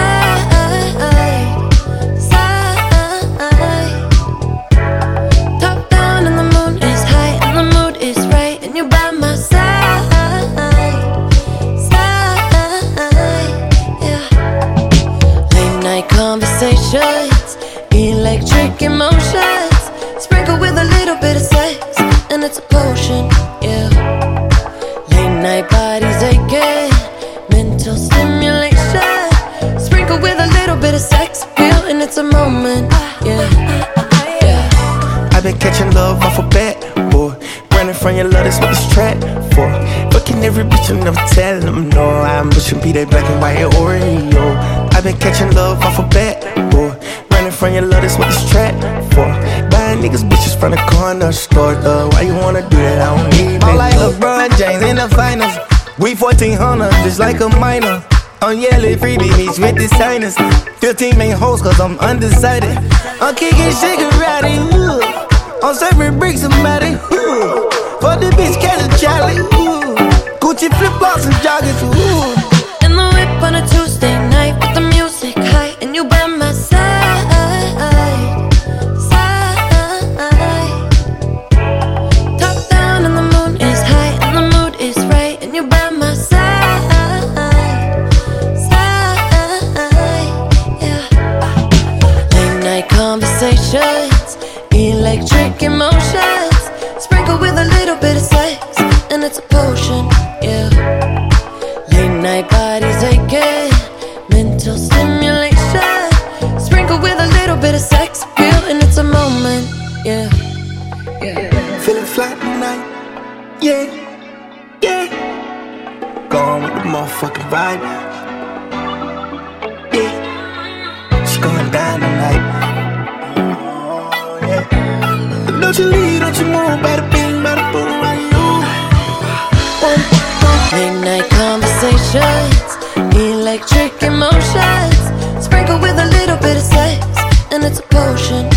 love catching love off a bat, boy. Running from your love, that's what this trap for. Fucking every bitch and never telling them no. I'm pushing be that black and white Oreo. I've been catching love off a bat, boy. Running from your love, that's what this trap for. Buying niggas bitches from the corner store, though. Why you wanna do that? I don't need I'm it. like LeBron James in the finals. We 1400, just like a minor. I'm yelling freebie meets with the signers. 15 main hoes, cause I'm undecided. I'm kicking shigarati, ooh. I'm serving bricks somebody, ooh. For the bitch, catch a Charlie. Gucci flip flops and joggers, ooh. Electric emotions. Sprinkle with a little bit of sex, and it's a potion, yeah. Late night bodies aching, mental stimulation. Sprinkle with a little bit of sex appeal, and it's a moment, yeah. Yeah. Feeling flat tonight, yeah, yeah. Gone with the motherfucking vibe, yeah. It's going down tonight, Don't you leave, don't you move, bada bing, bada boom, conversations, electric emotions. Sprinkle with a little bit of sex, and it's a potion.